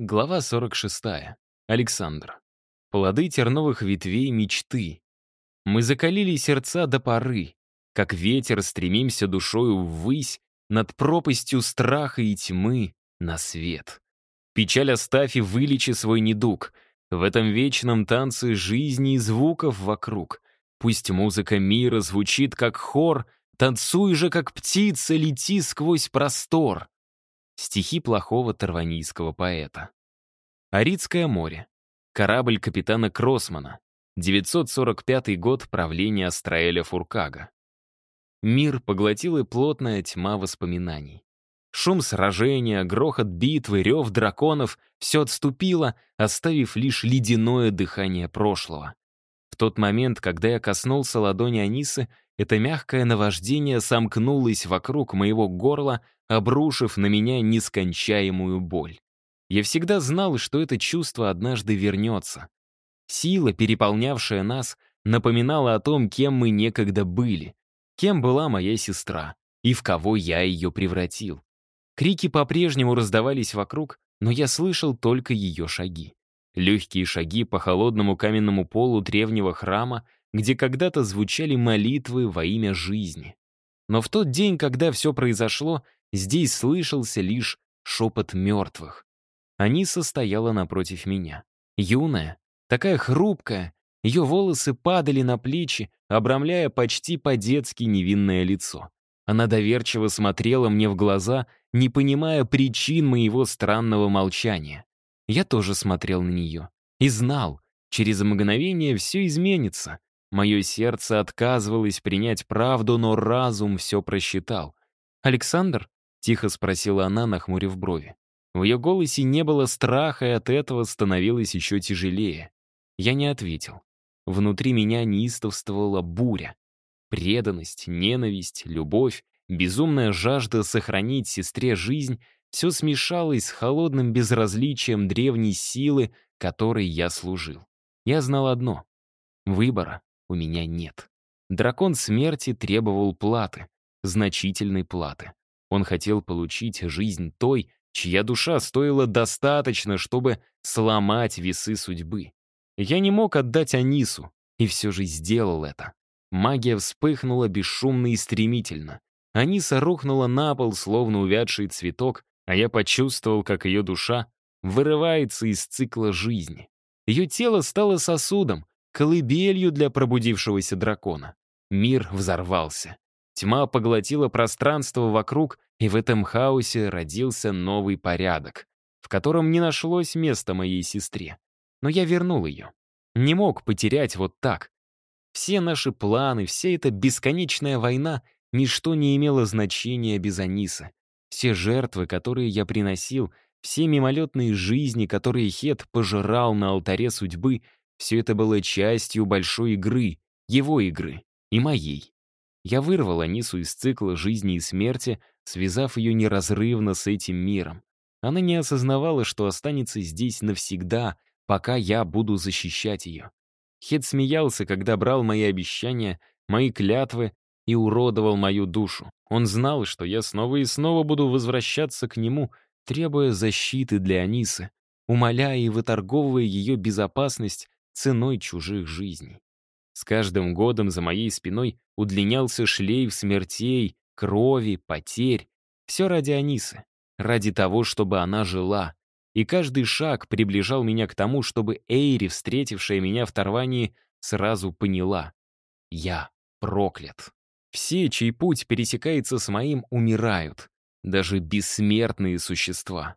Глава 46. Александр. Плоды терновых ветвей мечты. Мы закалили сердца до поры, как ветер стремимся душою ввысь над пропастью страха и тьмы на свет. Печаль оставь и вылечи свой недуг. В этом вечном танце жизни и звуков вокруг. Пусть музыка мира звучит, как хор, танцуй же, как птица, лети сквозь простор. Стихи плохого тарванийского поэта. Аридское море. Корабль капитана Кроссмана. 945 год правления Астраэля Фуркага. Мир поглотила плотная тьма воспоминаний. Шум сражения, грохот битвы, рев драконов — все отступило, оставив лишь ледяное дыхание прошлого. В тот момент, когда я коснулся ладони Анисы, это мягкое наваждение сомкнулось вокруг моего горла, обрушив на меня нескончаемую боль. Я всегда знал, что это чувство однажды вернется. Сила, переполнявшая нас, напоминала о том, кем мы некогда были, кем была моя сестра и в кого я ее превратил. Крики по-прежнему раздавались вокруг, но я слышал только ее шаги. Легкие шаги по холодному каменному полу древнего храма, где когда-то звучали молитвы во имя жизни. Но в тот день, когда все произошло, здесь слышался лишь шепот мертвых. Аниса состояла напротив меня. Юная, такая хрупкая, ее волосы падали на плечи, обрамляя почти по-детски невинное лицо. Она доверчиво смотрела мне в глаза, не понимая причин моего странного молчания. Я тоже смотрел на нее. И знал, через мгновение все изменится. Мое сердце отказывалось принять правду, но разум все просчитал. «Александр?» — тихо спросила она, нахмурив брови. В ее голосе не было страха, и от этого становилось еще тяжелее. Я не ответил. Внутри меня неистовствовала буря. Преданность, ненависть, любовь, безумная жажда сохранить сестре жизнь все смешалось с холодным безразличием древней силы, которой я служил. Я знал одно — выбора у меня нет. Дракон смерти требовал платы, значительной платы. Он хотел получить жизнь той, чья душа стоила достаточно, чтобы сломать весы судьбы. Я не мог отдать Анису, и все же сделал это. Магия вспыхнула бесшумно и стремительно. Аниса рухнула на пол, словно увядший цветок, а я почувствовал, как ее душа вырывается из цикла жизни. Ее тело стало сосудом, колыбелью для пробудившегося дракона. Мир взорвался. Тьма поглотила пространство вокруг, и в этом хаосе родился новый порядок, в котором не нашлось места моей сестре. Но я вернул ее. Не мог потерять вот так. Все наши планы, вся эта бесконечная война, ничто не имело значения без Аниса все жертвы, которые я приносил, все мимолетные жизни, которые Хет пожирал на алтаре судьбы, все это было частью большой игры, его игры и моей. Я вырвал Анису из цикла жизни и смерти, связав ее неразрывно с этим миром. Она не осознавала, что останется здесь навсегда, пока я буду защищать ее. Хед смеялся, когда брал мои обещания, мои клятвы и уродовал мою душу. Он знал, что я снова и снова буду возвращаться к нему, требуя защиты для Анисы, умоляя и выторговывая ее безопасность ценой чужих жизней. С каждым годом за моей спиной удлинялся шлейф смертей, крови, потерь. Все ради Анисы, ради того, чтобы она жила. И каждый шаг приближал меня к тому, чтобы Эйри, встретившая меня в Тарвании, сразу поняла. Я проклят. Все, чей путь пересекается с моим, умирают. Даже бессмертные существа.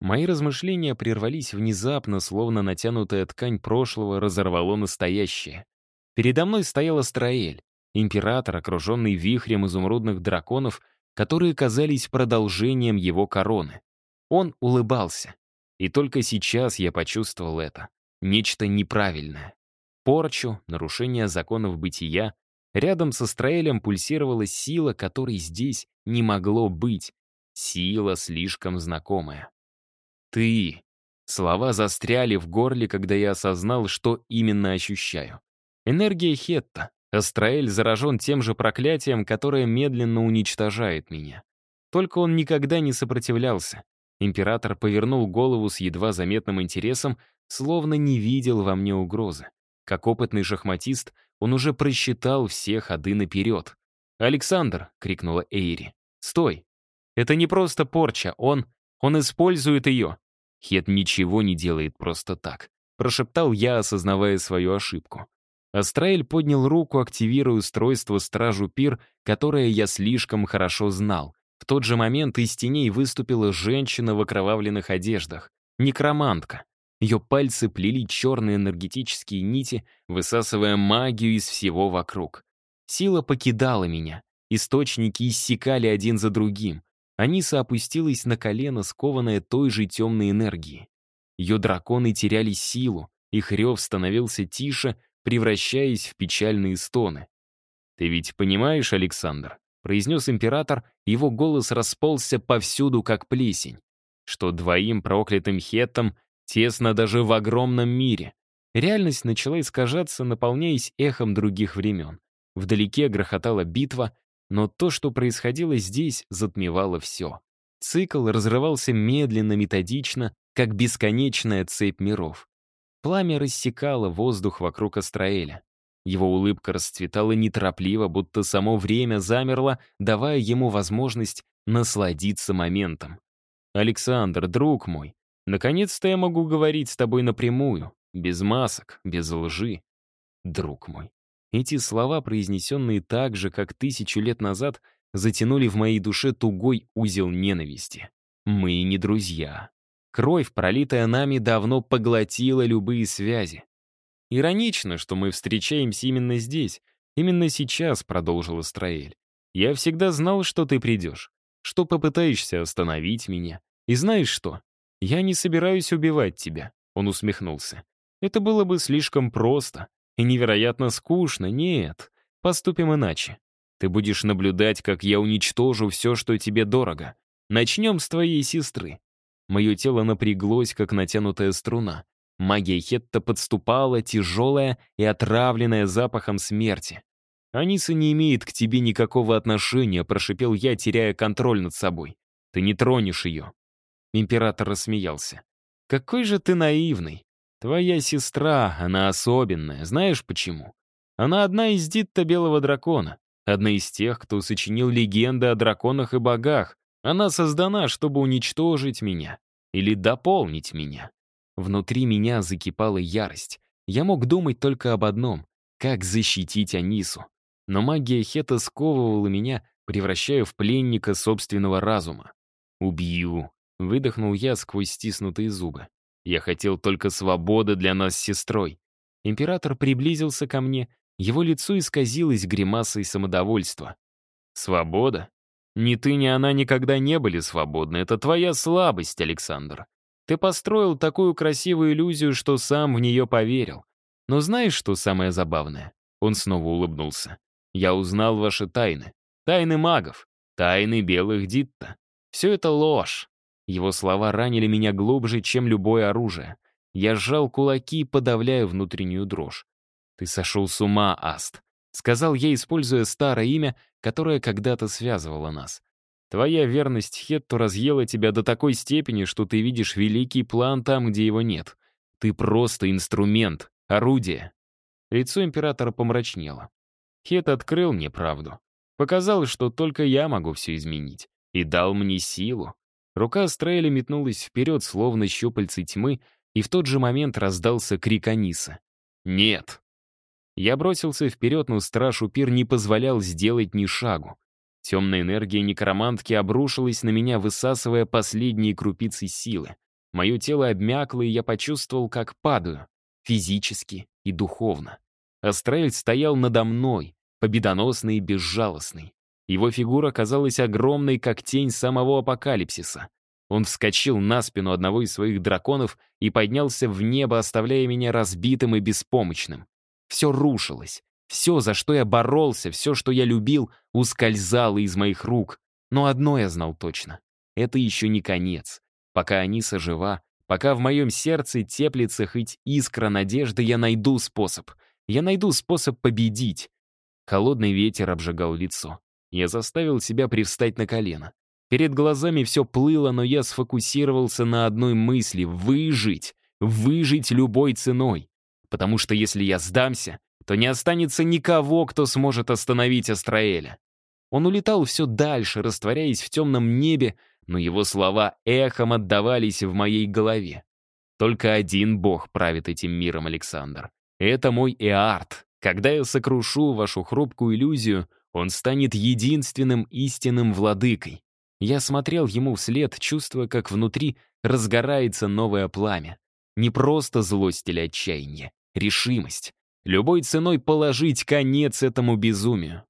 Мои размышления прервались внезапно, словно натянутая ткань прошлого разорвало настоящее. Передо мной стоял Астраэль, император, окруженный вихрем изумрудных драконов, которые казались продолжением его короны. Он улыбался. И только сейчас я почувствовал это. Нечто неправильное. Порчу, нарушение законов бытия, Рядом со Страэлем пульсировала сила, которой здесь не могло быть. Сила слишком знакомая. «Ты!» Слова застряли в горле, когда я осознал, что именно ощущаю. Энергия Хетта. Астраэль заражен тем же проклятием, которое медленно уничтожает меня. Только он никогда не сопротивлялся. Император повернул голову с едва заметным интересом, словно не видел во мне угрозы. Как опытный шахматист — он уже просчитал все ходы наперед. «Александр!» — крикнула Эйри. «Стой! Это не просто порча, он... он использует ее!» «Хет ничего не делает просто так», — прошептал я, осознавая свою ошибку. Астраэль поднял руку, активируя устройство «Стражу Пир», которое я слишком хорошо знал. В тот же момент из теней выступила женщина в окровавленных одеждах. Некромантка. Ее пальцы плели черные энергетические нити, высасывая магию из всего вокруг. Сила покидала меня. Источники иссякали один за другим. Аниса опустилась на колено, скованная той же темной энергией. Ее драконы теряли силу, их рев становился тише, превращаясь в печальные стоны. «Ты ведь понимаешь, Александр?» — произнес император, его голос расползся повсюду, как плесень, что двоим проклятым хеттам Тесно даже в огромном мире. Реальность начала искажаться, наполняясь эхом других времен. Вдалеке грохотала битва, но то, что происходило здесь, затмевало все. Цикл разрывался медленно, методично, как бесконечная цепь миров. Пламя рассекало воздух вокруг Астраэля. Его улыбка расцветала неторопливо, будто само время замерло, давая ему возможность насладиться моментом. «Александр, друг мой, Наконец-то я могу говорить с тобой напрямую, без масок, без лжи. Друг мой, эти слова, произнесенные так же, как тысячу лет назад, затянули в моей душе тугой узел ненависти. Мы не друзья. Кровь, пролитая нами, давно поглотила любые связи. Иронично, что мы встречаемся именно здесь, именно сейчас, Продолжил Страэль. Я всегда знал, что ты придешь, что попытаешься остановить меня. И знаешь что? «Я не собираюсь убивать тебя», — он усмехнулся. «Это было бы слишком просто и невероятно скучно, нет. Поступим иначе. Ты будешь наблюдать, как я уничтожу все, что тебе дорого. Начнем с твоей сестры». Мое тело напряглось, как натянутая струна. Магия Хетта подступала, тяжелая и отравленная запахом смерти. «Аниса не имеет к тебе никакого отношения», — прошипел я, теряя контроль над собой. «Ты не тронешь ее». Император рассмеялся. «Какой же ты наивный. Твоя сестра, она особенная. Знаешь почему? Она одна из Дитта Белого Дракона. Одна из тех, кто сочинил легенды о драконах и богах. Она создана, чтобы уничтожить меня. Или дополнить меня. Внутри меня закипала ярость. Я мог думать только об одном — как защитить Анису. Но магия Хета сковывала меня, превращая в пленника собственного разума. «Убью», Выдохнул я сквозь стиснутые зубы. Я хотел только свободы для нас с сестрой. Император приблизился ко мне, его лицо исказилось гримасой самодовольства. «Свобода? Ни ты, ни она никогда не были свободны. Это твоя слабость, Александр. Ты построил такую красивую иллюзию, что сам в нее поверил. Но знаешь, что самое забавное?» Он снова улыбнулся. «Я узнал ваши тайны. Тайны магов. Тайны белых Дитта. Все это ложь. Его слова ранили меня глубже, чем любое оружие. Я сжал кулаки, подавляя внутреннюю дрожь. «Ты сошел с ума, Аст», — сказал я, используя старое имя, которое когда-то связывало нас. «Твоя верность Хетту разъела тебя до такой степени, что ты видишь великий план там, где его нет. Ты просто инструмент, орудие». Лицо императора помрачнело. Хет открыл мне правду. Показал, что только я могу все изменить. И дал мне силу. Рука Стрейля метнулась вперед, словно щупальцы тьмы, и в тот же момент раздался крик Аниса. «Нет!» Я бросился вперед, но страж Упир не позволял сделать ни шагу. Темная энергия некромантки обрушилась на меня, высасывая последние крупицы силы. Мое тело обмякло, и я почувствовал, как падаю. Физически и духовно. Астрель стоял надо мной, победоносный и безжалостный. Его фигура казалась огромной, как тень самого апокалипсиса. Он вскочил на спину одного из своих драконов и поднялся в небо, оставляя меня разбитым и беспомощным. Все рушилось. Все, за что я боролся, все, что я любил, ускользало из моих рук. Но одно я знал точно. Это еще не конец. Пока Аниса жива, пока в моем сердце теплится хоть искра надежды, я найду способ. Я найду способ победить. Холодный ветер обжигал лицо. Я заставил себя привстать на колено. Перед глазами все плыло, но я сфокусировался на одной мысли — выжить. Выжить любой ценой. Потому что если я сдамся, то не останется никого, кто сможет остановить Астраэля. Он улетал все дальше, растворяясь в темном небе, но его слова эхом отдавались в моей голове. Только один бог правит этим миром, Александр. Это мой Эарт. Когда я сокрушу вашу хрупкую иллюзию, он станет единственным истинным владыкой. Я смотрел ему вслед, чувствуя, как внутри разгорается новое пламя. Не просто злость или отчаяние, решимость. Любой ценой положить конец этому безумию.